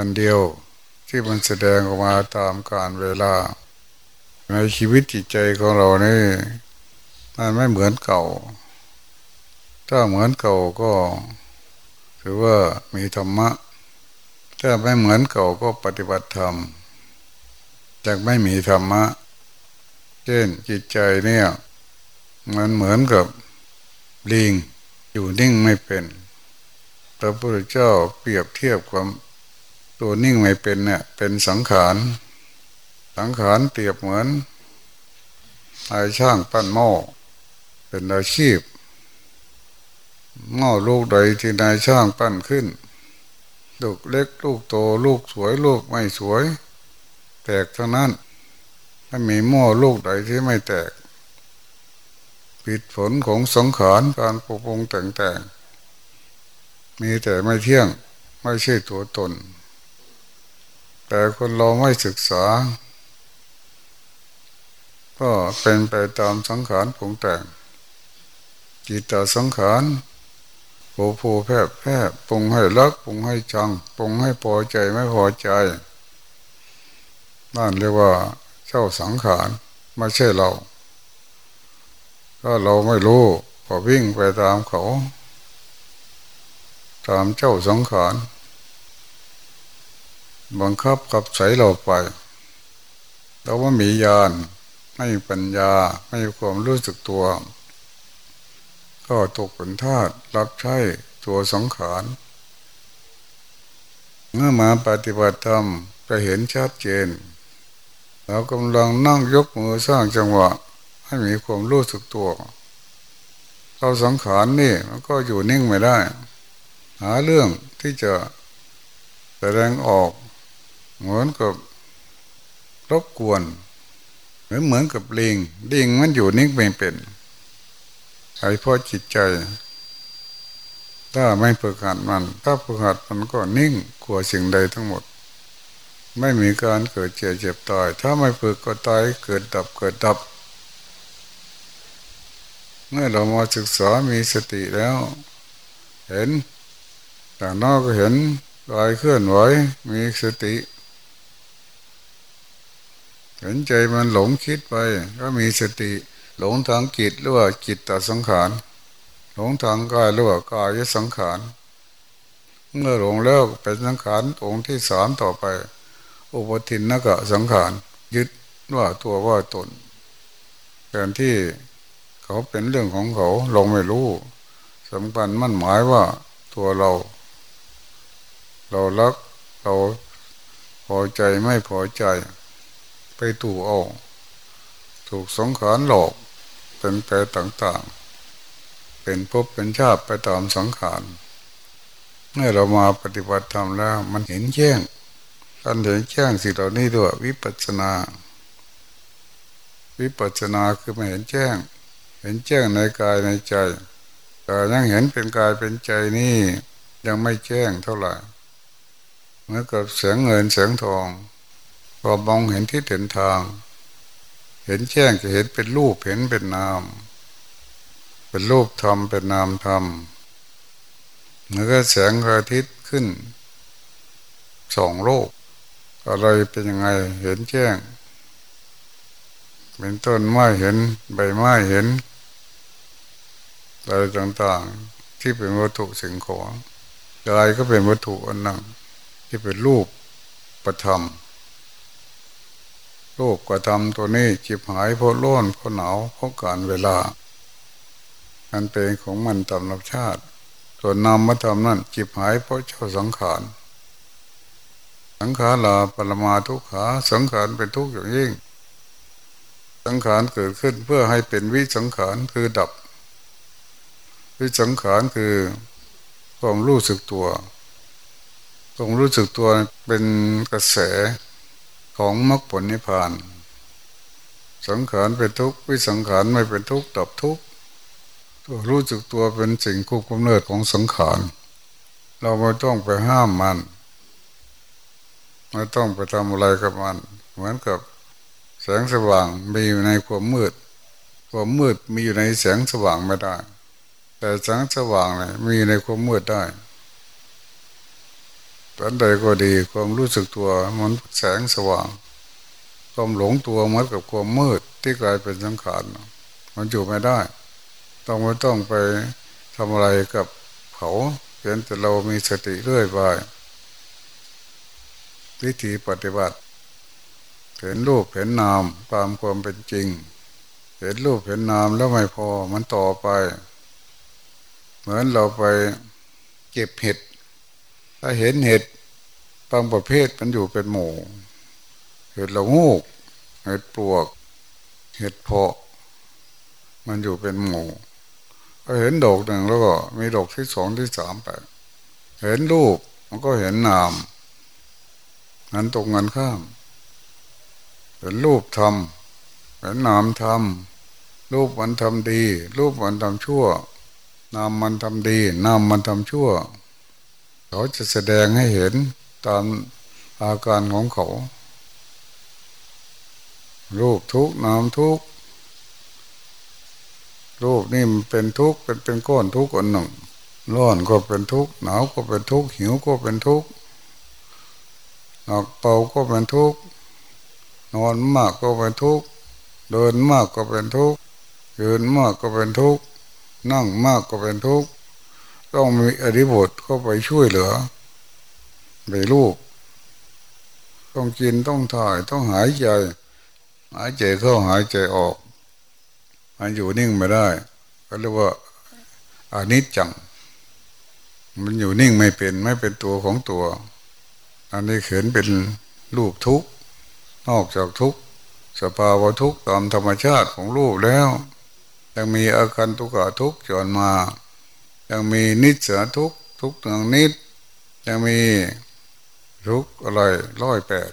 วันเดียว ที่มันแสดงออกมาตามการเวลา ในชีวิตจิตใจของเรานี่มันไม่เหมือนเก่า ถ้าเหมือนเก่าก็ถือว่ามีธรรมะ ถ้าไม่เหมือนเก่าก็ปฏิบัติธรรมจากไม่มีธรรมะ เช่นจิตใจเนี่ยมันเหมือนกับลิงอยู่นิ่งไม่เป็นพระพุทธเจ้าเปรียบเทียบความ ตัวนิ่งไม่เป็นเนี่ย เป็นสังขาร สังขารเปรียบเหมือนนายช่างปั้นหม้อเป็นอาชีพหม้อลูกใดที่นายช่างปั้นขึ้น ลูกเล็กลูกโตลูกสวยลูกไม่สวย แตกทั้งนั้นไม่มีหม้อลูกใดที่ไม่แตกผิดผลของสังขารการปกปงแต่งแต่งมีแต่ไม่เที่ยงไม่ใช่ตัวตน แต่คนเราไม่ศึกษา ก็เป็นไปตามสังขารปรุงแต่งจิตตสังขารโผโผแพบแพบปรุงให้รักปรุงให้จังปรุงให้พอใจไม่พอใจนั่นเรียกว่าเจ้าสังขารไม่ใช่เราถ้าเราไม่รู้ก็วิ่งไปตามเขา ตามเจ้าสังขาร บังคับกับใสเราไปเราว่ามีญาณไม่ปัญญาไม่ความรู้สึกตัว ก็ตกเป็นทาสรับใช้ตัวสังขารเมื่อมาปฏิบัติธรรมจะเห็นชัดเจนเรากำลังนั่งยกมือสร้างจังหวะ ให้มีความรู้สึกตัวเราสังขารนี่มันก็อยู่นิ่งไม่ได้ หาเรื่องที่จะแสดงออก เหมือนกับรบกวนหรือเหมือนกับลิงลิงมันอยู่นิ่งไม่เป็นไอ้พ่อจิตใจ ถ้าไม่ฝึกหัดมัน ถ้าฝึกหัดมันก็นิ่งกลัวสิ่งใดทั้งหมด ไม่มีการเกิดเจ็บเจ็บตาย ถ้าไม่ฝึกก็ตายเกิดดับเกิดดับ เมื่อเรามาศึกษามีสติแล้ว เห็นแต่นอกก็เห็นกายเคลื่อนไหวมีสติ เห็นใจมันหลงคิดไป ก็มีสติ หลงทางจิตหรือว่าจิตตสังขารหลงทางกายหรือว่ากายสังขารเมื่อหลงแล้วเป็นสังขารองค์ที่สามต่อไป อุปทินนกะสังขารยึดว่าตัวว่าตนแทนที่เขาเป็นเรื่องของเขาเราไม่รู้สำคัญมั่นหมายว่าตัวเรา เรารักเราพอใจไม่พอใจ ไปตู่เอาถูกสงขารหลอกเป็นไปต่างๆ เป็นภพเป็นชาติไปตามสังขารเมื่อเรามาปฏิบัติธรรมแล้ว มันเห็นแจ้งการเห็นแจ้งสิ่งเหล่านี้ด้วยวิปัสนา วิปัสสนาคือมาเห็นแจ้ง เห็นแจ้งในกายในใจ แต่ยังเห็นเป็นกายเป็นใจนี่ยังไม่แจ้งเท่าไหร่เหมือนกับแสงเงินแสงทอง พอมองเห็นที่เห็นทาง เห็นแจ้งจะเห็นเป็นรูปเห็นเป็นนาม เป็นรูปธรรมเป็นนามธรรมเหมือนกับแสงอาทิตย์ขึ้นสองโลก อะไรเป็นยังไงเห็นแจ้ง เป็นต้นไม้เห็นใบไม้เห็นอะไรต่างๆ ที่เป็นวัตถุสิ่งของกายก็เป็นวัตถุอันนั้นที่เป็นรูปประธรรม รูปประธรรมตัวนี้จิบหายเพราะร้อนเพราะหนาวเพราะการเวลา อันเป็นของมันตามรับชาติ ส่วนนามธรรมนั่นจิบหายเพราะเจ้าสังขาร สังขารลาปรมาทุกขาสังขารเป็นทุกข์อย่างยิ่ง สังขารเกิดขึ้นเพื่อให้เป็นวิสังขารคือดับ วิสังขารคือความรู้สึกตัวความรู้สึกตัวเป็นกระแส ของมรรคผลนิพพาน สังขารเป็นทุกข์วิสังขารไม่เป็นทุกข์ดับทุกข์ตัวรู้สึกตัวเป็นสิ่งควบคุมเนิดของสังขารเราไม่ต้องไปห้ามมัน ไม่ต้องไปทำอะไรกับมัน เหมือนกับแสงสว่างมีอยู่ในความมืด ความมืดมีอยู่ในแสงสว่างไม่ได้ แต่แสงสว่างเนี่ยมีในความมืดได้ อนใดก็ดีความรู้สึกตัวมันแสงสว่าง ความหลงตัวมือนกับความมืดที่กลายเป็นสังขารมันอยู่ไม่ได้ ต้องไม่ต้องไปทำอะไรกับเขาเพียงแต่เรามีสติเรื่อยไปวิธีปฏิบัติ เห็นรูปเห็นนามตามความเป็นจริง เห็นรูปเห็นนามแล้วไม่พอมันต่อไป เหมือนเราไปเก็บเห็ด ถ้าเห็นเห็ดบางประเภทมันอยู่เป็นหมู่ เห็ดละงูก เห็ดปลวก เห็ดเพาะ มันอยู่เป็นหมู่ก็เห็นดอกหนึ่งแล้วก็มีดอกที่สองที่สามไปเห็นรูปมันก็เห็นนามนั้นตรงกันข้าม เห็นรูปทำเห็นนามทำรูปมันทำดี รูปมันทำชั่ว นามมันทำดี นามมันทำชั่ว เขาจะแสดงให้เห็นตามอาการของเขา รูปทุกนามทุก รูปนี่มันเป็นทุกเป็นเป็นก้อนทุกอันหนึ่งร้อนก็เป็นทุกข์หนาวก็เป็นทุกข์หิวก็เป็นทุกข์หนักเบาก็เป็นทุกข์นอนมากก็เป็นทุกข์เดินมากก็เป็นทุกข์ยืนมากก็เป็นทุกข์นั่งมากก็เป็นทุกข์ ต้องมีอริบทเข้าไปช่วยเหลือไปรูปต้องกินต้องถ่ายต้องหายใจ หายใจเข้าหายใจออกมันอยู่นิ่งไม่ได้ ก็เรียกว่าอานิจจัง มันอยู่นิ่งไม่เป็นไม่เป็นตัวของตัว อันนี้เขียนเป็นรูปทุกข์นอกจากทุกข์สภาวะทุกข์ตามธรรมชาติของรูปแล้วยังมีอาการทุกข์ทุกข์จนมา ยังมีนิสยทุกทุกข์หนึ่งนิด ยังมีทุกอะไรร้อยแปด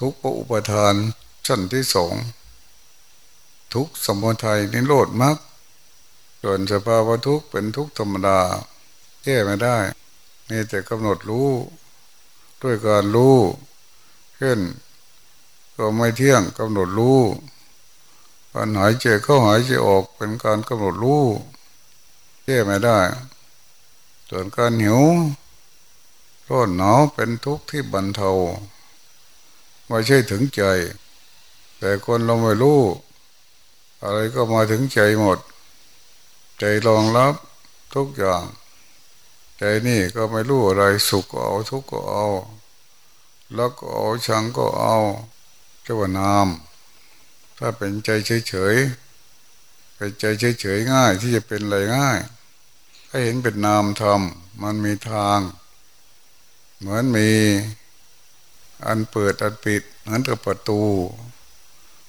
ทุกข์อุปทานชั้นที่สองทุกสมุทัยนิโรธมรรคส่วนสภาวะทุกเป็นทุกธรรมดาแก้ไม่ได้มีแต่กำหนดรู้ ด้วยการรู้เช่นก็ไม่เที่ยงกำหนดรู้การหายใจเข้าหายใจออกเป็นการกำหนดรู้ ก้ไม่ได้ ส่วนการหิวร้อนหนาวเป็นทุกข์ที่บรรเทาไม่ใช่ถึงใจ แต่คนเราไม่รู้ อะไรก็มาถึงใจหมด ใจรองรับทุกอย่าง ใจนี่ก็ไม่รู้อะไรสุขก็เอาทุกข์ก็เอาแล้วก็เอาชังก็เอาเจ้านาม ถ้าเป็นใจเฉยๆเป็นใจเฉยๆง่ายที่จะเป็นอะไรง่าย ถ้าเห็นเป็นนามธรรม มันมีทาง เหมือนมีอันเปิดอันปิดเหมือนกับประตู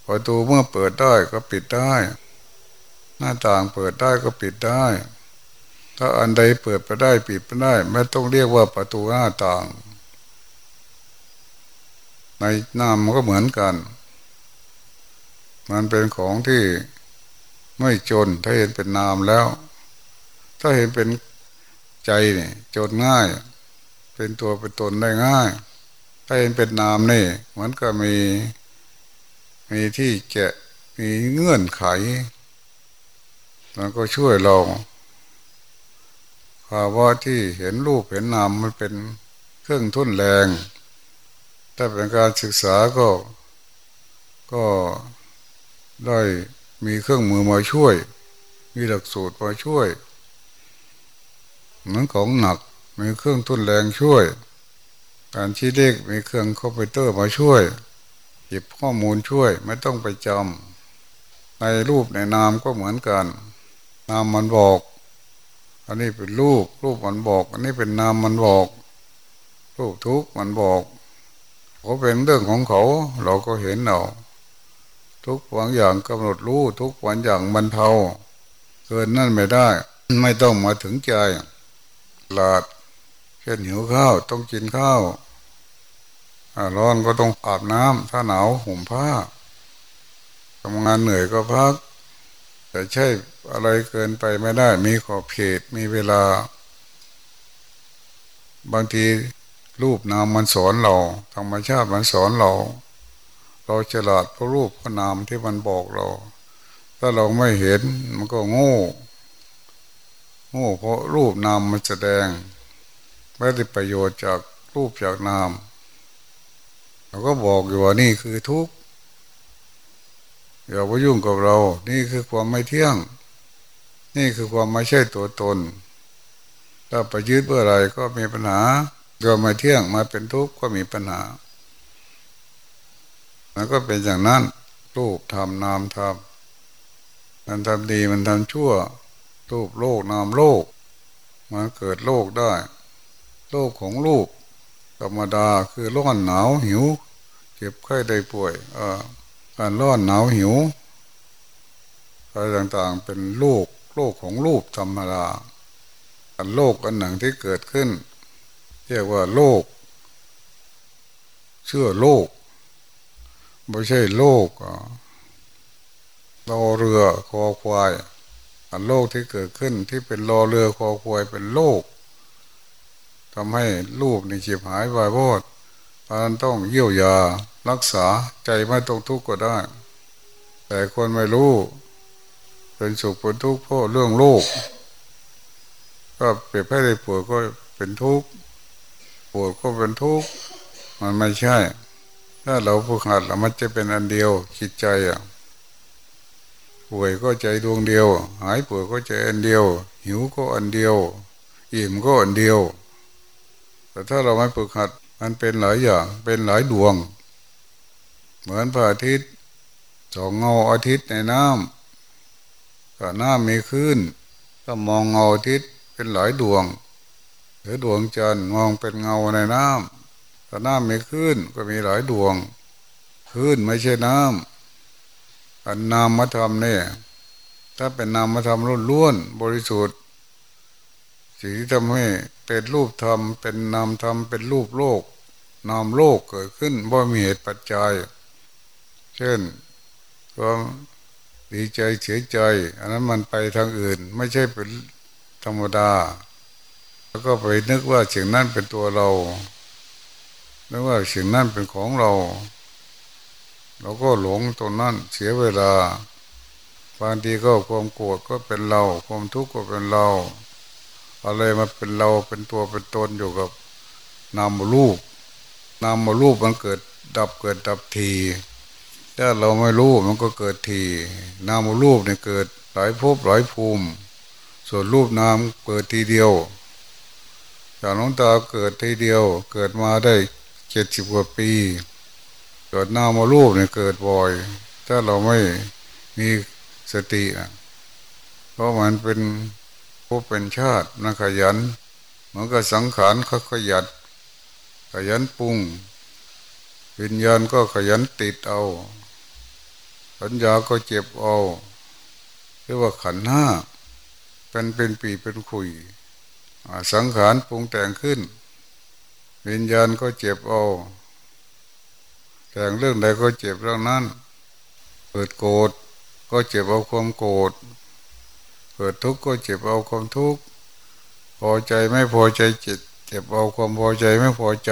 ประตูเมื่อเปิดได้ก็ปิดได้ หน้าต่างเปิดได้ก็ปิดได้ ถ้าอันใดเปิดไปได้ปิดไปได้ ไม่ต้องเรียกว่าประตูหน้าต่าง ในน้ำมันก็เหมือนกัน มันเป็นของที่ไม่จนถ้าเห็นเป็นนามแล้ว ถ้าเห็นเป็นใจนี่จนง่าย เป็นตัวเป็นตนได้ง่าย ถ้าเห็นเป็นนามนี่มันก็มีมีที่จะมีเงื่อนไข มันก็ช่วยเราภาวะที่เห็นรูปเห็นนามมันเป็นเครื่องทุ่นแรง ถ้าเป็นการศึกษาก็ก็ได้มีเครื่องมือมาช่วย มีหลักสูตรมาช่วย มือนของหนักมีเครื่องทุนแรงช่วย การชี้เลขมีเครื่องคอมพิวเตอร์มาช่วยก็บข้อมูลช่วย ไม่ต้องไปจำในรูปในนามก็เหมือนกัน นามมันบอก อันนี้เป็นรูป รูปมันบอก อันนี้เป็นนามมันบอก รูปทุกมันบอกเขาเป็นเรื่องของเขา เราก็เห็นเราทุกวันอย่างกำหนดรู้ทุกวันอย่างบรรเทาเกินนั่นไม่ได้ ไม่ต้องมาถึงใจ ลาดเช่นหิวข้าวต้องกินข้าวร้อนก็ต้องอาบน้ำถ้าหนาวห่มผ้าทำงานเหนื่อยก็พัก แต่ใช่อะไรเกินไปไม่ได้ มีขอบเขตมีเวลา บางทีรูปนามมันสอนเราธรรมชาติมันสอนเรา เราฉลาดเพราะรูปเพราะนามที่มันบอกเรา ถ้าเราไม่เห็นมันก็โง่ โง่เพราะรูปนามมันแสดงไม่ได้ประโยชน์จากรูปจากนามเราก็บอกอยู่ว่านี่คือทุกข์อย่าไปยุ่งกับเรา นี่คือความไม่เที่ยง นี่คือความไม่ใช่ตัวตน ถ้าไปยึดเมื่อไรก็มีปัญหาเกิดมาเที่ยงมาเป็นทุกข์ก็มีปัญหามันก็เป็นอย่างนั้นรูปทำนามทำมันทำดีมันทำชั่ว รูปโลกนามโลกมันเกิดโลกได้ โลกของรูปธรรมดาคือร้อนหนาวหิว เจ็บไข้ได้ป่วยอ่าการร้อนหนาวหิวอะไรต่างๆเป็นโลกโลกของรูปธรรมดาอันโลกอันหนึ่งที่เกิดขึ้น เรียกว่าโลก เชื่อโลกไม่ใช่โลกรอเรือคอควาย อันโลกที่เกิดขึ้นที่เป็นรอเรือคอควายเป็นโลกทำให้รูปนี่จีบหายวายโวดมันต้องเยี่ยวยารักษาใจไม่ต้องทุกข์ก็ได้ แต่คนไม่รู้เป็นสุขเป็นทุกข์เพราะเรื่องโลก ก็เปรียบให้ได้ปวดก็เป็นทุกข์ปวดก็เป็นทุกข์มันไม่ใช่ ถ้าเราฝึกหัดแล้วมันจะเป็นอันเดียวคิดใจอะ ป่วยก็ใจดวงเดียว หายป่วยก็ใจอันเดียว หิวก็อันเดียวอิ่มก็อันเดียว แต่ถ้าเราไม่ฝึกหัดมันเป็นหลายอย่างเป็นหลายดวง เหมือนพระอาทิตย์สองเงาอาทิตย์ในน้ำก็น้ำมีขึ้นก็มองเงาอาทิตย์เป็นหลายดวงหรือดวงจันทร์มองเป็นเงาในน้ำถ้าน้ำมีขึ้นก็มีหลายดวงขึ้นไม่ใช่น้ำ อันนามธรรมเนี่ยถ้าเป็นนามธรรมล้วนๆบริสุทธิ์สิ่งที่ทำให้เป็นรูปธรรม เป็นนามธรรมเป็นรูปโลก นามโลกเกิดขึ้นว่ามีเหตุปัจจัย เช่นความดีใจเสียใจ อันนั้นมันไปทางอื่น ไม่ใช่เป็นธรรมดา แล้วก็ไปนึกว่าสิ่งนั้นเป็นตัวเรานึกว่าสิ่งนั้นเป็นของเรา เราก็หลงตรงนั้นเสียเวลาบางทีก็ความโกรธก็เป็นเรา ความทุกข์ก็เป็นเรา อะไรมาเป็นเราเป็นตัวเป็นตนอยู่กับนามรูปนามรูปมันเกิดดับเกิดดับทีถ้าเราไม่รู้มันก็เกิดทีนามรูปเนี่ยเกิดหลายภพหลายภูมิ ส่วนรูปนามเกิดทีเดียวจากน้องตาเกิดทีเดียว เกิดมาได้เจ็ดสิบกว่าปี เกิดนามารูปเนี่ยเกิดบ่อย ถ้าเราไม่มีสติอะเพราะมันเป็นผู้เป็นชาตินักขยันมันก็สังขารเขาขยันขยันปรุงวิญญาณก็ขยันติดเอาสัญญาก็เจ็บเอาเรียกว่าขันห้าเป็นเป็นปีเป็นคุยสังขารปรุงแต่งขึ้น วิญญาณก็เจ็บเอา แต่งเรื่องใดก็เจ็บเรื่องนั้น เกิดโกรธก็เจ็บเอาความโกรธ เกิดทุกข์ก็เจ็บเอาความทุกข์ พอใจไม่พอใจจิต เจ็บเอาความพอใจไม่พอใจ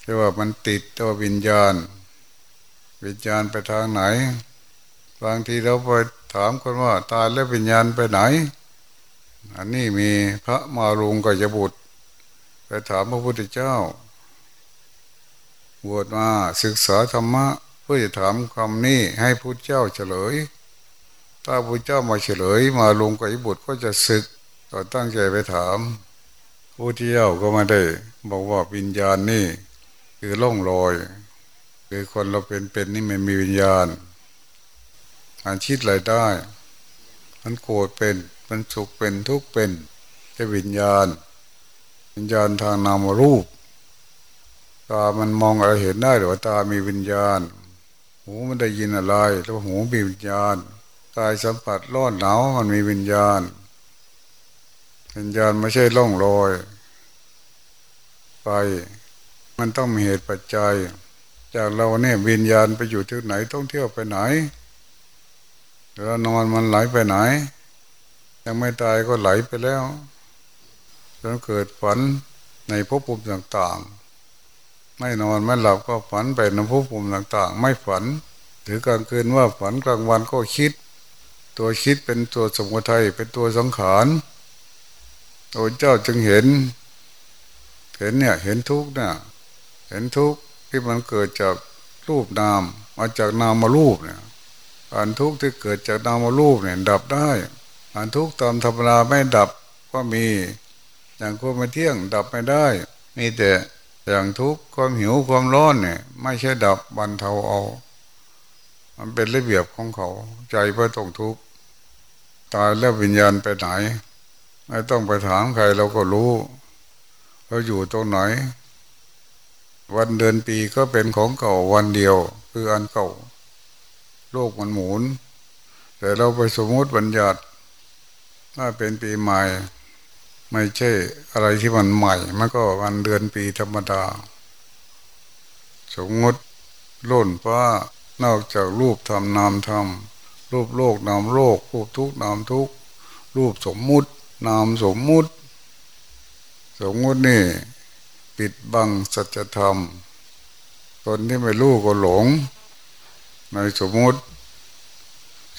เรียกว่ามันติดตัววิญญาณ วิญญาณไปทางไหน บางทีเราไปถามคนว่าตายแล้ววิญญาณไปไหน อันนี้มีพระมารุงกัจบุตร ไปถามพระพุทธเจ้า บวชมาศึกษาธรรมะเพื่อจะถามคำนี้ให้พระเจ้าเฉลย ถ้าพระเจ้ามาเฉลย มาลงกับบุตรก็จะศึกก็ตั้งใจไปถามพระเจ้าก็มาได้ บอกว่าวิญญาณนี่ คือล่องลอย คือคนเราเป็นเป็นนี่ไมันมีวิญญาณอันชิดอะไรได้ มันโกรธเป็น มันสุขเป็นทุกข์เป็นจะวิญญาณ วิญญาณทางนามรูป ตามันมองอะไรเห็นได้หรือว่าตามีวิญญาณ หูมันได้ยินอะไรแล้วหูมีวิญญาณกายสัมผัสร้อนหนาวมันมีวิญญาณ วิญญาณไม่ใช่ล่องลอยไป มันต้องมีเหตุปัจจัย จากเราเนี่ยวิญญาณไปอยู่ที่ไหนต้องเที่ยวไปไหนแล้วนอนมันไหลไปไหน ยังไม่ตายก็ไหลไปแล้วจนเกิดฝันในภพภูมิต่างๆ ไม่นอนไม่หลับก็ฝันไปในภพภูมิต่าง ๆ ไม่ฝัน หรือกลางคืนว่าฝันกลางวันก็คิด ตัวคิดเป็นตัวสมุทัยเป็นตัวสังขารโอ้เจ้าจึงเห็น เห็นเนี่ยเห็นทุกเนี่ยเห็นทุกที่มันเกิดจากรูปนาม มาจากนามารูปเนี่ยการทุกข์ที่เกิดจากนามารูปเนี่ยดับได้การทุกข์ตามธรรมดาไม่ดับก็มีอย่างความไม่เที่ยงดับไม่ได้ มีแต่ อย่างทุกข์ความหิวความร้อนเนี่ย ไม่ใช่ดับบรรเทาเอา มันเป็นระเบียบของเขา ใจเพื่อต้องทุกข์ตายแล้ววิญญาณไปไหน ไม่ต้องไปถามใครเราก็รู้เราอยู่ตรงไหน วันเดือนปีก็เป็นของเก่าวันเดียว คืออันเก่า โลกมันหมุน แต่เราไปสมมติบัญญัติถ้าเป็นปีใหม่ ไม่ใช่อะไรที่มันใหม่ มันก็วันเดือนปีธรรมดา สมมติล้นฟ้านอกจากรูปทำนามทำรูปโลกนามโลก รูปทุกนามทุก รูปสมมุติ นามสมมุติ สมมุตินี่ ปิดบังสัจธรรมคนที่ไม่รู้ก็หลง ในสมมุติ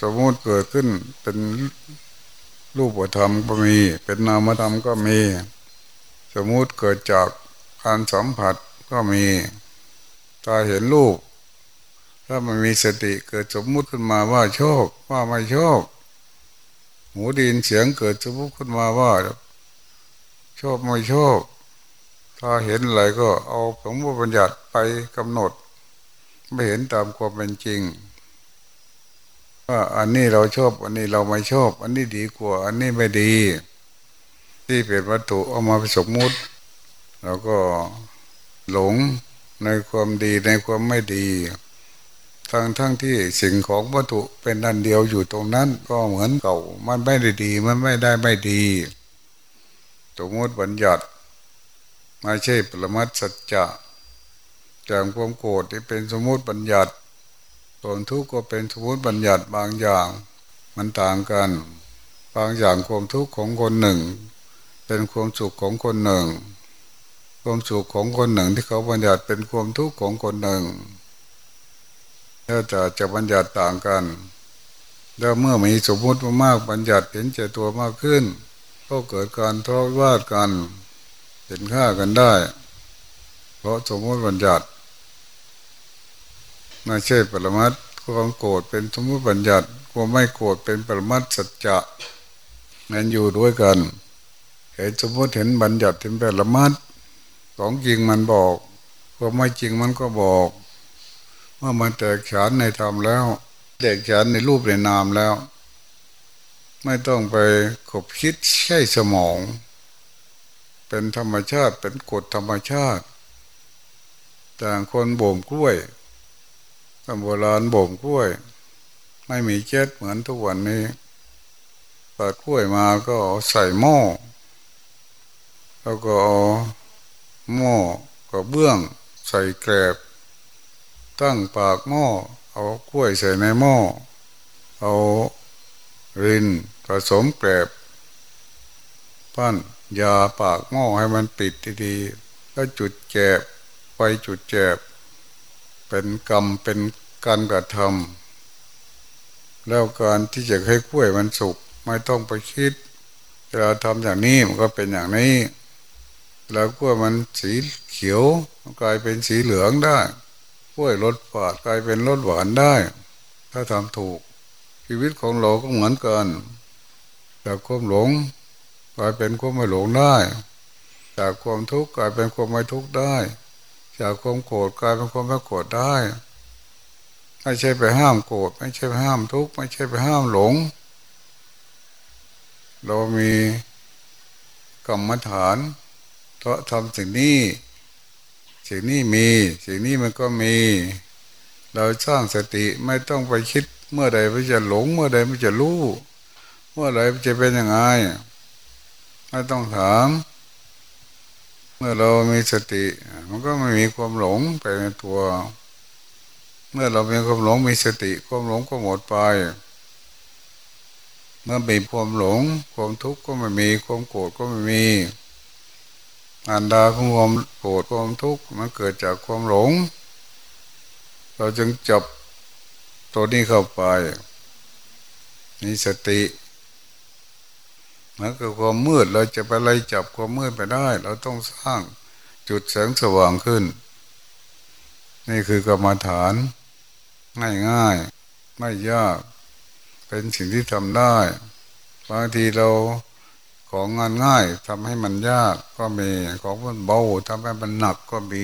สมมุติเกิดขึ้นเป็น รูปธรรมก็มี เป็นนามธรรมก็มี สมมุติเกิดจากการสัมผัสก็มีตาเห็นรูป ถ้ามันมีสติเกิดสมมุติขึ้นมาว่าชอบว่าไม่ชอบหูดินเสียงเกิดสมมุติขึ้นมาว่าชอบไม่ชอบ ถ้าเห็นอะไรก็เอาสมมติบัญญัติไปกำหนด ไม่เห็นตามความเป็นจริง ว่าอันนี้เราชอบ อันนี้เราไม่ชอบ อันนี้ดีกว่า อันนี้ไม่ดี ที่เป็นวัตถุเอามาไปสมมุติเราก็หลงในความดีในความไม่ดีทั้งทั้งที่สิ่งของวัตถุเป็นอันเดียวอยู่ตรงนั้น ก็เหมือนเก่า มันไม่ได้ดี มันไม่ได้ไม่ดีสมมติบัญญัติไม่ใช่ปรมัตสัจจะจากความโกรธที่เป็นสมมติบัญญัติ ส่วนทุกข์ก็เป็นสมมติบัญญัติบางอย่าง มันต่างกัน บางอย่างความทุกข์ของคนหนึ่ง เป็นความสุขของคนหนึ่ง ความสุขของคนหนึ่งที่เขาบัญญัติเป็นความทุกข์ของคนหนึ่งถ้าจะจะบัญญัติต่างกัน แล้วเมื่อมีสมมติมากบัญญัติเห็นใจตัวมากขึ้น ก็เกิดการทะเลาะวาดกันเห็นค่ากันได้ เพราะสมมติบัญญัติ ไม่ใช่ปรมัตความโกรธเป็นสมมติบัญญัติความไม่โกรธเป็นปรมัตสัจจะนั้นอยู่ด้วยกันเห็นสมมติเห็นบัญญัติเป็นปรมัตของจริงมันบอกความไม่จริงมันก็บอกเมื่อมันแตกฉานในธรรมแล้ว แตกฉานในรูปในนามแล้ว ไม่ต้องไปขบคิดใช่สมอง เป็นธรรมชาติเป็นกฎธรรมชาติ ต่างคนบ่มกล้วย สมโบราณบ่มกล้วย ไม่มีเจ็ดเหมือนทุกวันนี้ตัดกล้วยมาก็ใส่หม้อแล้วก็เอาหม้อก็เบื้อง ใส่แกรบตั้งปากหม้อเอากล้วยใส่ในหม้อเอารินผสมแกลบปั้นยาปากหม้อให้มันปิดดีๆแล้วจุดแจบไปจุดแจบ เป็นกรรมเป็นการกระทำแล้วการที่จะให้กล้วยมันสุกไม่ต้องไปคิดเวลาทำอย่างนี้มันก็เป็นอย่างนี้ แล้วกล้วยมันสีเขียวกลายเป็นสีเหลืองได้กล้วยรสฝาดกลายเป็นรสหวานได้ ถ้าทำถูก ชีวิตของเราก็เหมือนกันจากความหลงกลายเป็นความไม่หลงได้ จากความทุกข์กลายเป็นความไม่ทุกข์ได้ จากความโกรธกลายเป็นความไม่โกรธได้ไม่ใช่ไปห้ามโกรธไม่ใช่ไปห้ามทุกข์ไม่ใช่ไปห้ามหลง เรามีกรรมฐานเพราะทำสิ่งนี้สิ่งนี้มีสิ่งนี้มันก็มี เราสร้างสติไม่ต้องไปคิดเมื่อใดมันจะหลง เมื่อใดมันจะรู้ เมื่อไรมันจะเป็นยังไงไม่ต้องถาม เมื่อเรามีสติ มันก็ไม่มีความหลงไปในตัว เมื่อเรามีความหลงมีสติ ความหลงก็หมดไป เมื่อมีความหลง ความทุกข์ก็ไม่มี ความโกรธก็ไม่มีอันดาของความโกรธความทุกข์มันเกิดจากความหลง เราจึงจับตัวนี้เข้าไปมีสติ มือนกับความมืดเราจะไปอะไล่จับความมืดไปได้ เราต้องสร้างจุดแสงสว่างขึ้น นี่คือกรรมฐาน ง่ายง่ายไม่ยาก เป็นสิ่งที่ทำได้บางทีเราของงานง่ายทำให้มันยากก็มีของมันเบาทำให้มันหนักก็มี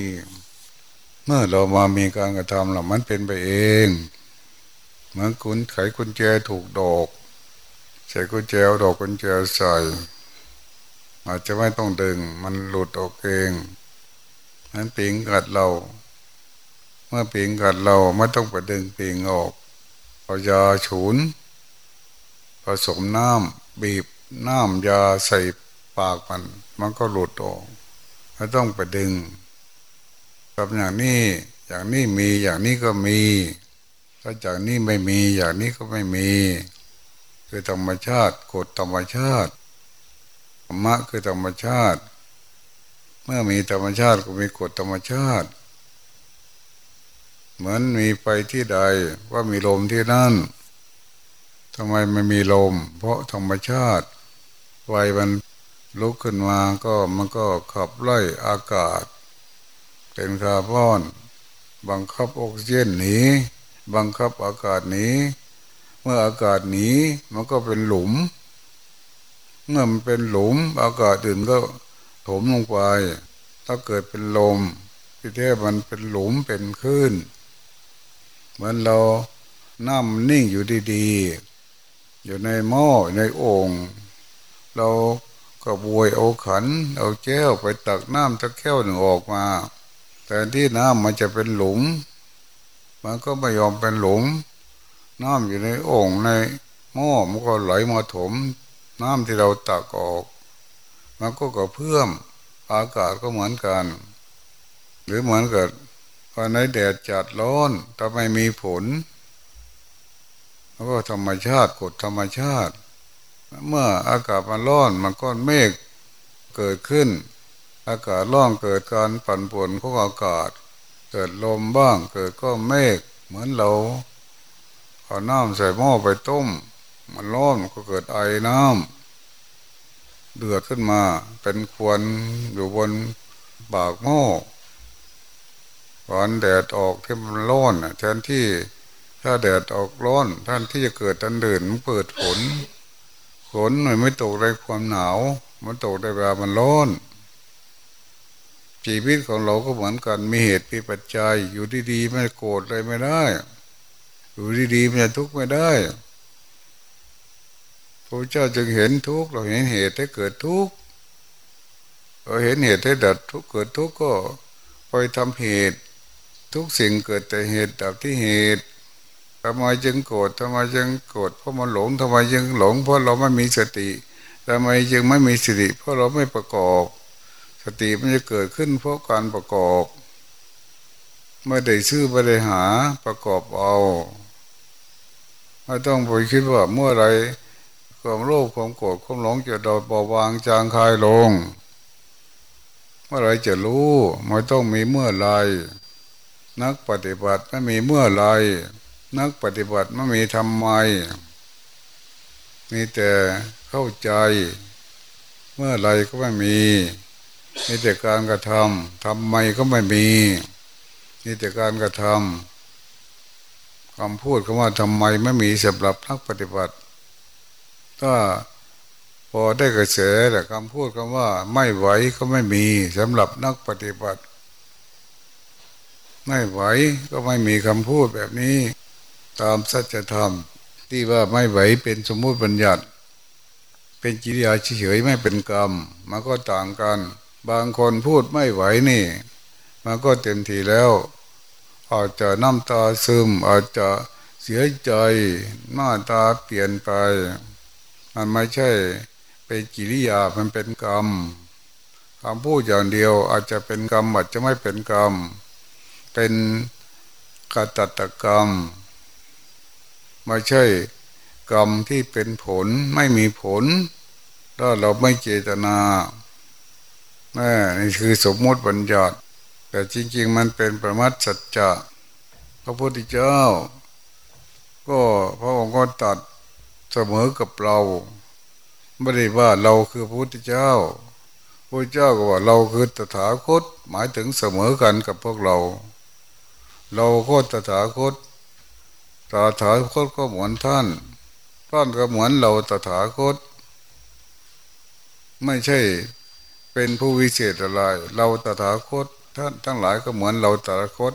เมื่อเรามามีการกระทำแล้วมันเป็นไปเอง เหมือนคุณไขกุญแจถูกดอก ส่กุญแจดอกกุญแจใส่อาจจะไม่ต้องดึง มันหลุดออกเองนั้นปิงกัดเรา เมื่อปิงกัดเราไม่ต้องไปดึงปิงออกเอายาฉุน ผสมน้ำบีบน้ำยาใส่ปากมัน มันก็หลุดออกไม่ต้องไปดึงกับอย่างนี้อย่างนี้มีอย่างนี้ก็มี ถ้าจากนี้ไม่มีอย่างนี้ก็ไม่มี คือธรรมชาติกฎธรรมชาติธรรมะคือธรรมชาติ เมื่อมีธรรมชาติก็มีกฎธรรมชาติ เหมือนมีไฟที่ใดว่ามีลมที่นั่นทำไมไม่มีลม เพราะธรรมชาติไฟมันลุกขึ้นมาก็มันก็ขับไล่อากาศ เป็นคาร์บอน บังคับออกซิเจนหนีบังคับอากาศนี้ เมื่ออากาศหนีมันก็เป็นหลุม เมื่อมันเป็นหลุม อากาศอื่นก็ถมลงไป ถ้าเกิดเป็นลมที่แท้มันเป็นหลุมเป็นคลื่นเหมือนเราน้ำนิ่งอยู่ดีๆ อยู่ในหม้อในโอ่งเราก็บวยเอาขัน เอาแก้วไปตักน้ำตะแก้วหนึ่งออกมา แต่ที่น้ำมันจะเป็นหลุม มันก็ไม่ยอมเป็นหลุม น้ำอยู่ในโอ่งในหม้อมันก็ไหลมาถม น้ำที่เราตักออกมันก็กระเพื่อมอากาศก็เหมือนกัน หรือเหมือนกับวันไหนแดดจัดร้อนทำไมมีฝนแล้วก็ธรรมชาติกฎธรรมชาติ เมื่ออากาศมันร้อนมันก็เมฆเกิดขึ้น อากาศร้อนเกิดการปั่นป่วนของอากาศ เกิดลมบ้างเกิดก็เมฆเหมือนเรา เอาน้ำใส่หม้อไปต้ม มันร้อนก็เกิดไอน้ำเดือดขึ้นมา เป็นควันอยู่บนปากหม้อวันแดดออกที่มันร้อนแทนที่ถ้าแดดออกร้อนท่านที่จะเกิดตันเดินมันเปิดฝนฝนมันไม่ตกในความหนาว มันตกในเวลามันร้อนชีวิตของเราก็เหมือนกันมีเหตุมีปัจจัยอยู่ดีๆไม่โกรธเลยไม่ได้ อยู่ดีๆไม่ทุกข์ไม่ได้พระเจ้าจึงเห็นทุกข์เราเห็นเหตุให้เกิดทุกข์เราเห็นเหตุให้ดับทุกข์เกิดทุกข์ก็ไปทำเหตุ ทุกสิ่งเกิดแต่เหตุดับที่เหตุทำไมจึงโกรธทำไมจึงโกรธเพราะมันหลงทำไมจึงหลง เพราะเราไม่มีสติทำไมจึงไม่มีสติ เพราะเราไม่ประกอบ สติมันจะเกิดขึ้นเพราะการประกอบไม่ได้ชื่อไม่ได้หาประกอบเอา ไม่ต้องไปคิดว่าเมื่อไรความโลภความโกรธความหลงจะดอเบาบางจางคายลง เมื่อไรจะรู้ไม่ต้องมีเมื่อไรนักปฏิบัติไม่มีเมื่อไรนักปฏิบัติไม่มีทำไมมีแต่เข้าใจ เมื่อไรก็ไม่มีมีแต่การกระทำทำไมก็ไม่มีมีแต่การกระทำ คำพูดคำว่าทำไมไม่มีสำหรับนักปฏิบัติ ถ้าพอได้กระแสแต่คำพูดคำว่าไม่ไหวก็ไม่มีสำหรับนักปฏิบัติ ไม่ไหวก็ไม่มีคำพูดแบบนี้ ตามสัจธรรม ที่ว่าไม่ไหวเป็นสมมุติบัญญัติ เป็นจิริยาเฉยไม่เป็นกรรม มันก็ต่างกัน บางคนพูดไม่ไหวนี่ มันก็เต็มทีแล้ว อาจจะน้ำตาซึม อาจจะเสียใจหน้าตาเปลี่ยนไป มันไม่ใช่เป็นกิริยามันเป็นกรรมคำพูดอย่างเดียวอาจจะเป็นกรรมอาจจะไม่เป็นกรรม เป็นกตัตกรรม ไม่ใช่กรรมที่เป็นผลไม่มีผล ถ้าเราไม่เจตนานี่คือสมมติบัญญัติ แต่จริง ๆ มันเป็นประมัดสัจจะพระพุทธเจ้า ก็พระองค์ก็ตัดเสมอกับเราไม่ได้ว่าเราคือพระพุทธเจ้าพระเจ้าก็ว่าเราคือตถาคต หมายถึงเสมอกันกับพวกเรา เราก็ตถาคตตถาคตก็เหมือนท่าน ท่านก็เหมือนเราตถาคต ไม่ใช่เป็นผู้วิเศษอะไร เราตถาคต ท่านทั้งหลายก็เหมือนเราตถาคต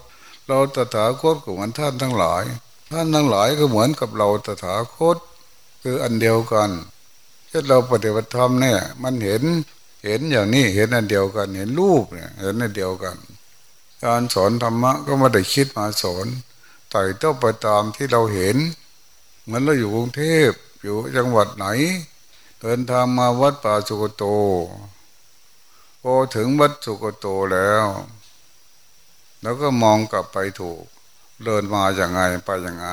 เราตถาคตก็เหมือนท่านทั้งหลาย ท่านทั้งหลายก็เหมือนกับเราตถาคต คืออันเดียวกันเช่เราปฏิบัติธรรมเนี่ย มันเห็นเห็นอย่างนี้เห็นอันเดียวกัน เห็นรูปเนี่ยเห็นอันเดียวกัน การสอนธรรมะก็ไม่ได้คิดมาสอนไต่เต้าไปตามที่เราเห็นเหมือนเราอยู่กรุงเทพอยู่จังหวัดไหน เดินทางมาวัดป่าสุโกโต พอถึงวัดสุกโตแล้ว แล้วก็มองกลับไปถูก เดินมาอย่างไงไปอย่างไง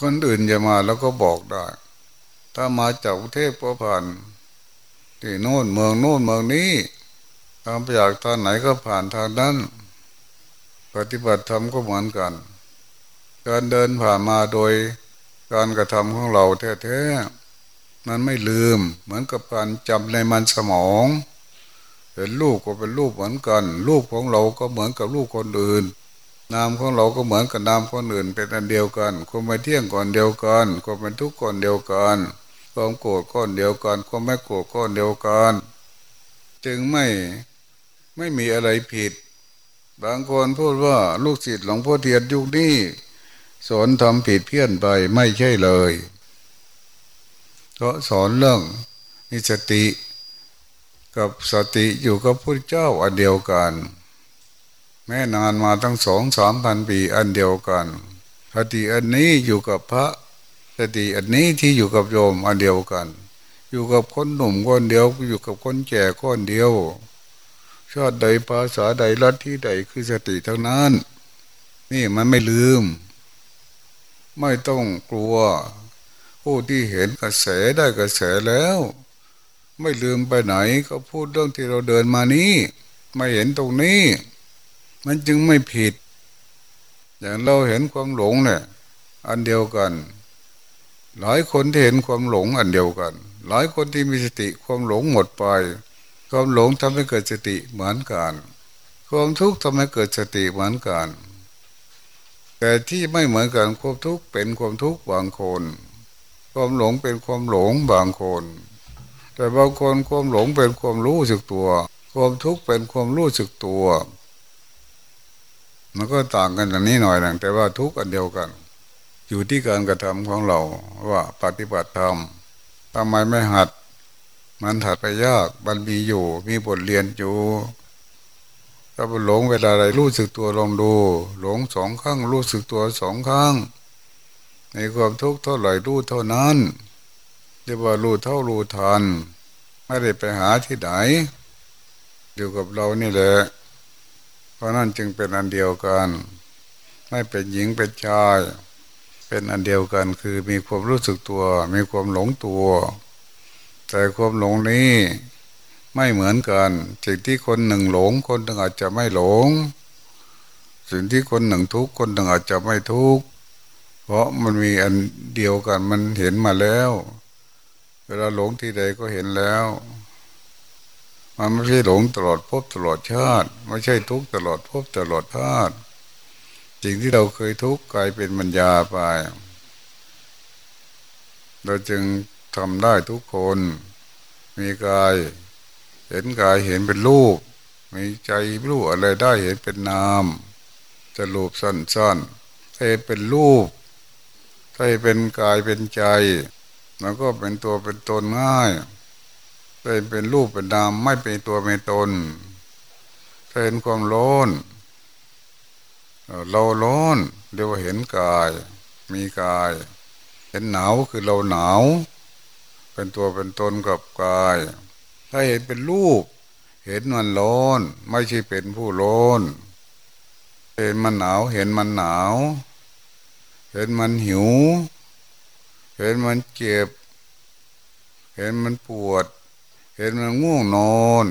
คนอื่นจะมาแล้วก็บอกได้ ถ้ามาจากเทพก็ผ่านที่โน่นเมืองโน่นเมืองนี้ทำไปอยากทางไหนก็ผ่านทางนั้น ปฏิบัติธรรมก็เหมือนกัน การเดินผ่านมาโดยการกระทำของเราแท้ๆมันไม่ลืมเหมือนกับการจำในมันสมอง เป็นลูกก็เป็นลูกเหมือนกันลูกของเราก็เหมือนกับลูกคนอื่น นามของเราก็เหมือนกับนามคนอื่น เป็นอันเดียวกันความไม่เที่ยงก่อนเดียวกันความเป็นทุกข์ก่อนเดียวกันความโกรธก้อนเดียวกันความไม่โกรธก้อนเดียวกัน จึงไม่ไม่มีอะไรผิด บางคนพูดว่าลูกศิษย์หลวงพ่อเทียนยุคนี้สอนทำผิดเพี้ยนไปไม่ใช่เลยเพราะสอนเรื่องนิสติ กับสติอยู่กับพระเจ้าอันเดียวกัน แม่นานมาตั้งสองสามพันปีอันเดียวกันสติอันนี้อยู่กับพระสติอันนี้ที่อยู่กับโยมอันเดียวกัน อยู่กับคนหนุ่มคนเดียวอยู่กับคนแก่คนเดียวชาติใดภาษาใดรัฐที่ใดคือสติทั้งนั้น นี่มันไม่ลืม ไม่ต้องกลัว ผู้ที่เห็นกระแสได้กระแสแล้ว ไม่ลืมไปไหน ก็พูดเรื่องที่เราเดินมานี้ไม่เห็นตรงนี้ มันจึงไม่ผิด อย่างเราเห็นความหลงเนี่ยอันเดียวกัน หลายคนที่เห็นความหลงอันเดียวกัน หลายคนที่มีสติความหลงหมดไป ความหลงทำให้เกิดสติเหมือนกันความทุกข์ทำให้เกิดสติเหมือนกัน แต่ที่ไม่เหมือนกันความทุกข์เป็นความทุกข์บางคน ความหลงเป็นความหลงบางคน แต่บางคนความหลงเป็นความรู้สึกตัว ความทุกข์เป็นความรู้สึกตัว มันก็ต่างกันอย่างนี้หน่อยหนึ่งแต่ว่าทุกข์อันเดียวกัน อยู่ที่การกระทำของเราว่าปฏิบัติธรรมทำไมไม่หัด มันถัดไปยากมันมีอยู่ มีบทเรียนอยู่ถ้าหลงเวลาอะไรรู้สึกตัวลองดู หลงสองครั้งรู้สึกตัวสองครั้งในความทุกข์เท่าไหร่รู้เท่านั้น เรียกว่ารู้เท่ารู้ทันไม่ได้ไปหาที่ไหนอยู่กับเรานี่แหละ เพราะนั่นจึงเป็นอันเดียวกัน ไม่เป็นหญิงเป็นชาย เป็นอันเดียวกันคือมีความรู้สึกตัว มีความหลงตัว แต่ความหลงนี้ไม่เหมือนกันสิ่งที่คนหนึ่งหลง คนหนึ่งอาจจะไม่หลง สิ่งที่คนหนึ่งทุกข์คนหนึ่งอาจจะไม่ทุกข์เพราะมันมีอันเดียวกันมันเห็นมาแล้ว วลาหลงที่ใดก็เห็นแล้ว มันไม่ใช่หลงตลอดพบตลอดชาติ ไม่ใช่ทุกตลอดพบตลอดชาติสิ่งที่เราเคยทุกข์กลายเป็นปัญญาไป เราจึงทำได้ทุกคน มีกาย เห็นกายเห็นเป็นรูป มีใจรู้อะไรได้เห็นเป็นนามจะรูปสั้นๆถ้เป็นรูปถ้เป็นกายเป็นใจ มันก็เป็นตัวเป็นตนง่ายถ้าเป็นรูปเป็นนามไม่เป็นตัวเป็นตนเห็นความร้อนเราร้อนเรียกว่าเห็นกาย มีกาย เห็นหนาวคือเราหนาว เป็นตัวเป็นตนกับกาย ถ้าเห็นเป็นรูป เห็นมันร้อน ไม่ใช่เป็นผู้ร้อน เห็นมันหนาว เห็นมันหนาว เห็นมันหิว เห็นมันเจ็บ เห็นมันปวด เห็นมันง่วงนอน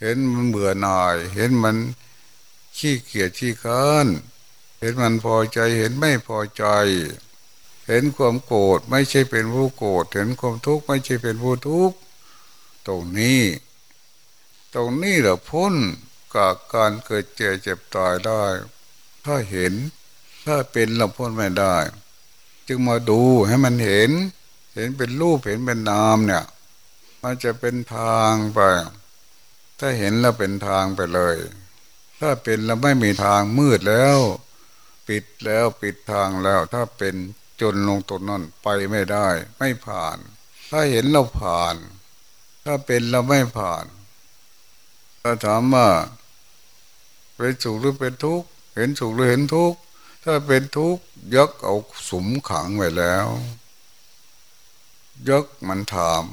เห็นมันเบื่อหน่าย เห็นมันขี้เกียจขี้ค้านเห็นมันพอใจ เห็นไม่พอใจ เห็นความโกรธไม่ใช่เป็นผู้โกรธ เห็นความทุกข์ไม่ใช่เป็นผู้ทุกข์ ตรงนี้ ตรงนี้เราพ้นกับการเกิดเจ็บเจ็บตายได้ ถ้าเห็น ถ้าเป็นเราพ้นไม่ได้ จึงมาดูให้มันเห็น เห็นเป็นรูปเห็นเป็นนามเนี่ย มันจะเป็นทางไป ถ้าเห็นแล้วเป็นทางไปเลย ถ้าเป็นแล้วไม่มีทางมืดแล้ว ปิดแล้วปิดทางแล้ว ถ้าเป็นจนลงตรงนั้นไปไม่ได้ ไม่ผ่าน ถ้าเห็นเราผ่าน ถ้าเป็นเราไม่ผ่านถ้าถามว่าเป็นสุขหรือเป็นทุกข์เห็นสุขหรือเห็นทุกข์ ถ้าเป็นทุกข์ยกเอาสมขังไว้แล้วยักมันถาม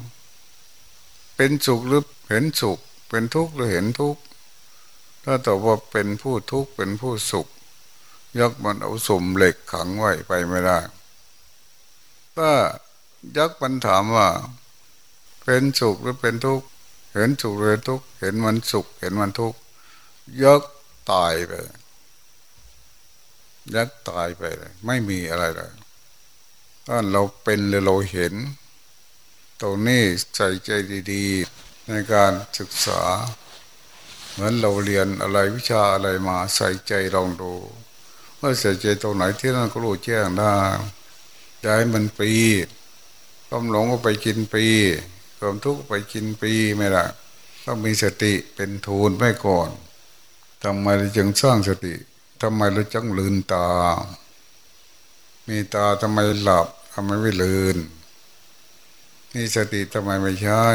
เป็นสุขหรือเห็นสุข เป็นทุกข์หรือเห็นทุกข์ถ้าตอบว่าเป็นผู้ทุกข์เป็นผู้สุขยักมันเอาสมเหล็กขังไว้ไปไม่ได้ถ้ายักษ์มันถามว่า เป็นสุขหรือเป็นทุกข์เห็นสุขหรือทุกข์เห็นมันสุข เห็นมันทุกข์ยักษ์ตายไป ยักษ์ตายไปเลย ไม่มีอะไรเลยถ้าเราเป็นหรือเราเห็น ตรงนี้ใส่ใจดีๆ ในการศึกษา เหมือนเราเรียนอะไรวิชาอะไรมาใส่ใจลองดูเมื่อใส่ใจตรงไหนที่นั่นก็รู้แจ้งได้ใจมันปีความหลงก็ไปกินปีความทุกข์ไปกินปีไม่ได้ต้องมีสติเป็นทูนไม่ก่อนทำไมจึงสร้างสติ ทำไมเราจึงลืนตา มีตาทำไมหลับทำไมไม่ลืนนี่สติทำไมไม่ใช่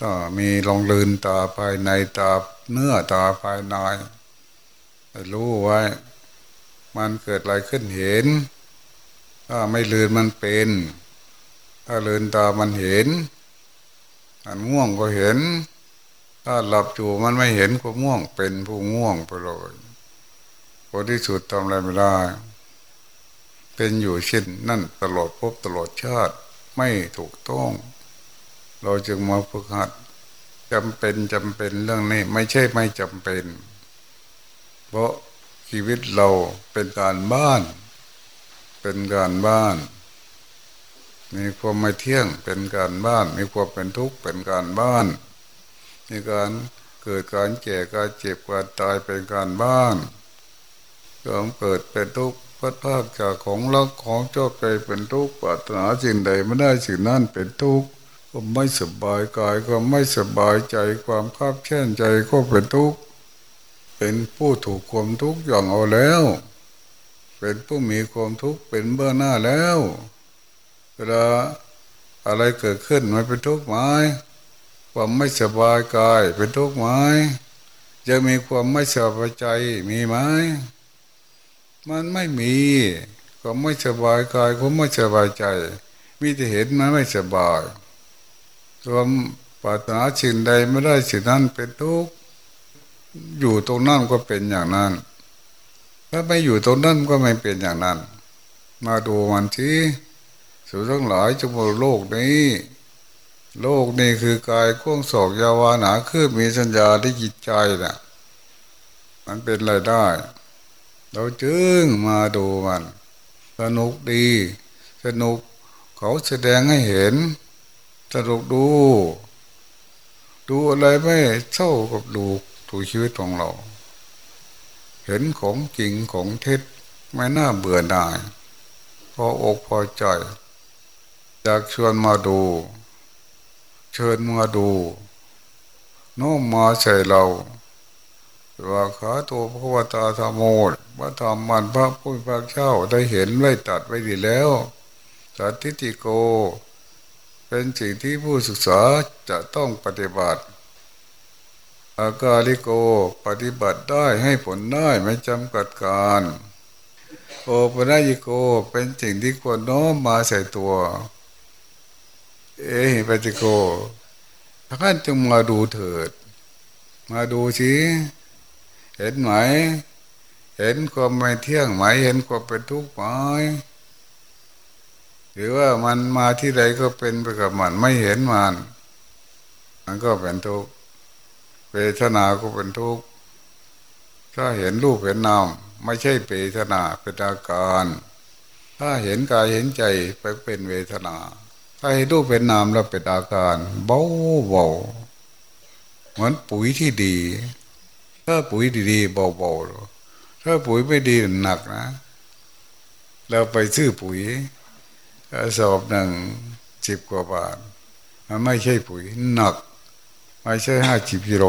ต่อมีลองลืนตาภายในตาเนื้อตาภายในรู้ไว้ มันเกิดอะไรขึ้นเห็น ถ้าไม่ลืนมันเป็น ถ้าลืนตามันเห็นมันง่วงก็เห็น ถ้าหลับอยู่มันไม่เห็นก็ง่วงเป็นผู้ง่วงไปเลย พอที่สุดทำอะไรไม่ได้ เป็นอยู่เช่นนั่นตลอดพบตลอดชาติไม่ถูกต้อง เราจึงมาฝึกหัดจำเป็นจำเป็นเรื่องนี้ไม่ใช่ไม่จำเป็น เพราะชีวิตเราเป็นการบ้าน เป็นการบ้าน มีความไม่เที่ยงเป็นการบ้าน มีความเป็นทุกข์เป็นการบ้าน มีการเกิดการแก่การเจ็บการตายเป็นการบ้าน ความเกิดเป็นทุกข์พัดภาคจากของรักของชอบใจเป็นทุกข์ปรารถนาสิ่งใดไม่ได้สิ่งนั้นเป็นทุกข์ความไม่สบายกายความไม่สบายใจความคาบแช่นใจก็เป็นทุกข์เป็นผู้ถูกความทุกข์ย่างเอาแล้ว เป็นผู้มีความทุกข์เป็นเบื้องหน้าแล้วเวลาอะไรเกิดขึ้นมันเป็นทุกข์ไหมความไม่สบายกายเป็นทุกข์ไหมจะมีความไม่สบายใจมีไหม มันไม่มีความไม่สบายกายความไม่สบายใจ มีแต่เห็นมันไม่สบายควมปรารถนาสิ่งใดไม่ได้สิ่งนั้นเป็นทุกข์อยู่ตรงนั้นก็เป็นอย่างนั้น ถ้าไม่อยู่ตรงนั้นก็ไม่เป็นอย่างนั้น มาดูมันที่สุดทั้งหลายจมูกโลกนี้ โลกนี้คือกายก้วงศอกยาวาหนาคือมีสัญญาที่จิตใจนะ่ะ มันเป็นอะไรได้ เราจึงมาดูมัน สนุกดี สนุกเขาแสดงให้เห็น สนุกดู ดูอะไรไม่เท่ากับดูถูชีวิตของเรา เห็นของจริงของเท็จไม่น่าเบื่อหน่ายพออกพอใจอยากชวนมาดู เชิญมาดู โน้มมาใส่เรา ว่าขาตัวพระวตาธรรมโมพระธรรมมันพระพุทธพระเจ้าได้เห็นไว้ตัดไว้ดีแล้วสัตติติโก เป็นสิ่งที่ผู้ศึกษาจะต้องปฏิบัติ อากาลิโกปฏิบัติได้ให้ผลได้ไม่จำกัดการโอปนายิโกเป็นสิ่งที่ควรน้อมมาใส่ตัว เอหิปฏิโกท่านจึงมาดูเถิด มาดูสิ เห็นไหม เห็นความไม่เที่ยงไหม เห็นความเป็นทุกข์ไหมหรือว่ามันมาที่ใดก็เป็นไปกับมันไม่เห็นมัน มันก็เป็นทุกข์เวทนาก็เป็นทุกข์ถ้าเห็นรูปเห็นนามไม่ใช่เวทนาเป็นอาการ ถ้าเห็นกายเห็นใจไปเป็นเวทนา ถ้าเห็นรูปเป็นนามแล้วเป็นอาการ เบาเบาเหมือนปุ๋ยที่ดี ถ้าปุ๋ยดีๆเบาๆถ้าปุ๋ยไม่ดีหนักนะ เราไปซื้อปุ๋ยสอบหนึ่งสิบกว่าบาท มันไม่ใช่ปุ๋ยหนัก ไม่ใช่ห้าสิบกิโล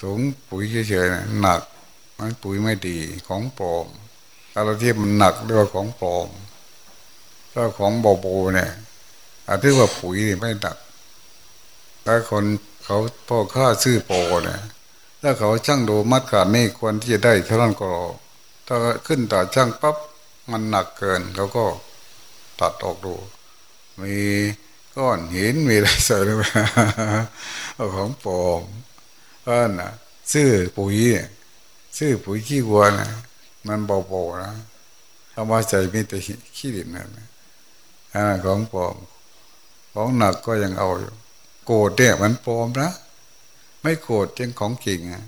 ถุงปุ๋ยเฉยๆหนัก มันปุ๋ยไม่ดีของปลอมอะไรที่มันหนักเรียกว่าของปลอมถ้าของโบโบเนี่ยอาจจะว่าปุ๋ยไม่หนักถ้าคนเขาพ่อค่าซื้อโปเนี่ย ถ้าเขาช่างดูมัดขาดนี่ควรที่จะได้เท่านั้นก็ ถ้าขึ้นต่อช่างปั๊บมันหนักเกินเขาก็ตัดออกดู มีก้อนหินมีอะไรใส่ลงไปเอาของปลอมก็นะซื้อปุ๋ยซื้อปุ๋ยขี้วัวนะมันเบาๆนะเอามาใส่มีแต่ขี้ดินนั่นอ่าของปลอม ของหนักก็ยังเอาอยู่ โกรธเนี่ยมันปลอมนะ ไม่โกรธยังของจริงอะ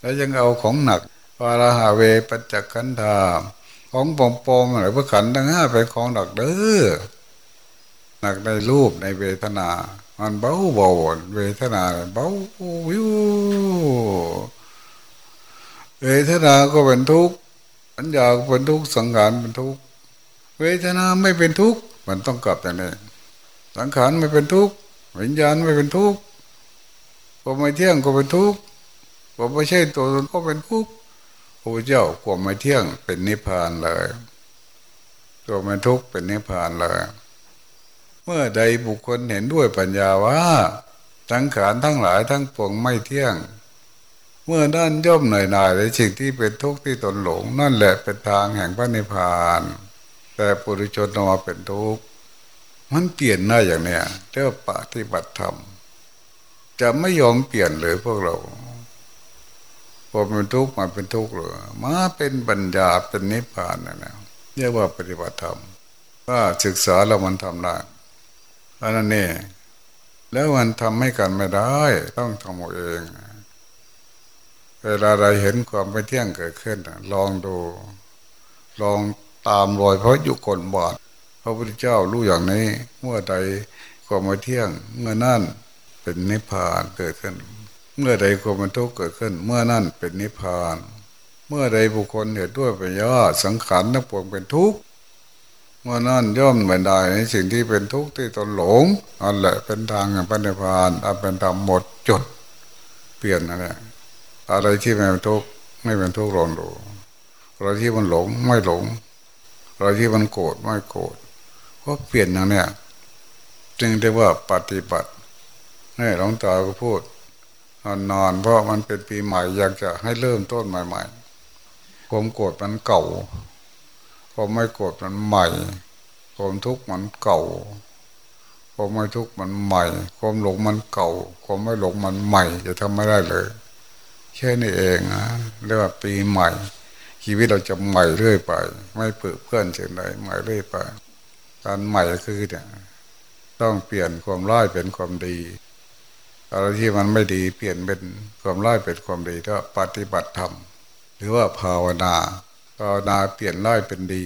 แล้วยังเอาของหนักปาราหาเวปัจจคันธาของปอมๆอะไรพวกขันทั้งห้าเป็นของหนักเด้อหนักในรูปในเวทนา มันเบาเบาเวทนาเบาวิวเวทนาก็เป็นทุกข์ปัญญาก็เป็นทุกข์สังขารเป็นทุกข์เวทนาไม่เป็นทุกข์มันต้องกลับแต่นี้สังขารไม่เป็นทุกข์วิญญาณไม่เป็นทุกข์ พอไม่เที่ยงก็เป็นทุกข์พอไม่ใช่ตัวตนก็เป็นทุกข์พระเจ้าความไม่เที่ยงเป็นนิพพานเลย ตัวไม่ทุกข์เป็นนิพพานเลย เมื่อใดบุคคลเห็นด้วยปัญญาว่าสังขารทั้งหลายทั้งปวงไม่เที่ยง เมื่อด้านย่อมหน่อยหน่ายในสิ่งที่เป็นทุกข์ที่ตนหลง นั่นแหละเป็นทางแห่งพระนิพพาน แต่ปุถุชนมาเป็นทุกข์มันเปลี่ยนได้อย่างเนี้ยเรียกปฏิบัติธรรม จะไม่ยอมเปลี่ยนเลยพวกเราพอเป็นทุกข์มาเป็นทุกข์เลยมาเป็นปัญญาเป็นนิพพานนะนะเรียกว่าปฏิบัติธรรมว่าศึกษาแล้วมันทำได้อันนั้นนี่แล้วมันทำให้กันไม่ได้ ต้องทำเอาเองเวลาใดเห็นความไม่เที่ยงเกิดขึ้นลองดู ลองตามรอยเพราะอยู่คนบาดพระพุทธเจ้ารู้อย่างนี้เมื่อใดความไม่เที่ยงเมื่อนั่น เป็นนิพพานเกิดขึ้น เมื่อใดความมันทุกข์เกิดขึ้น เมื่อนั่นเป็นนิพพาน เมื่อใดบุคคลเห็นด้วยปัญญาสังขารทั้งปวงเป็นทุกข์เมื่อนั่นย่อมไม่ได้ในสิ่งที่เป็นทุกข์ที่ตนหลงนั่นแหละเป็นทางแห่งพระนิพพานอันเป็นธรรมหมดจด เปลี่ยนนะเนี่ยอะไรที่ไม่เป็นทุกข์ไม่เป็นทุกข์ลองดูอะไรที่มันหลงไม่หลงอะไรที่มันโกรธไม่โกรธเพราะเปลี่ยนอย่างเนี้ยจึงเรียกว่าปฏิบัติ นี่หลวงตาก็พูดนอนเพราะมันเป็นปีใหม่อยากจะให้เริ่มต้นใหม่ๆความโกรธมันเก่าความไม่โกรธมันใหม่ความทุกข์มันเก่าความไม่ทุกข์มันใหม่ความหลงมันเก่าความไม่หลงมันใหม่ จะทำไม่ได้เลยแค่นี้เองนะเรียกว่าปีใหม่ ชีวิตเราจะใหม่เรื่อยไป ไม่เปื้อเพื่อนเช่นใดใหม่เรื่อยไปการใหม่ก็คือเนี่ยต้องเปลี่ยนความร้ายเป็นความดี อะไรที่มันไม่ดีเปลี่ยนเป็นความร้ายเป็นความดีก็ปฏิบัติธรรมหรือว่าภาวนาภาวนาเปลี่ยนร้ายเป็นดี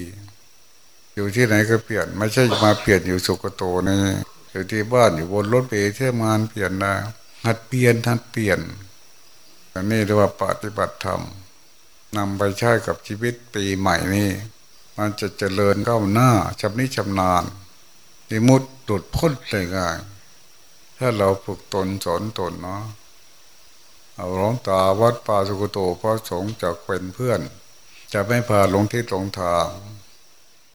อยู่ที่ไหนก็เปลี่ยน ไม่ใช่มาเปลี่ยนอยู่สุกโตนี่อยู่ที่บ้านอยู่บนรถเมล์ที่มานเปลี่ยนนะหัดเปลี่ยนหัดเปลี่ยนอันนี้เรียกว่าปฏิบัติธรรมนำไปใช้กับชีวิตปีใหม่นี้มันจะเจริญก้าวหน้าชำนิชำนาญนิมุดหลุดพ้นเลยง่าย ถ้าเราฝึกตนสอนตนเนาะเอาหลวงตาวัดป่าสุกโตพระสงฆ์จะเป็นเพื่อน จะไม่พาลงที่ตรงทาง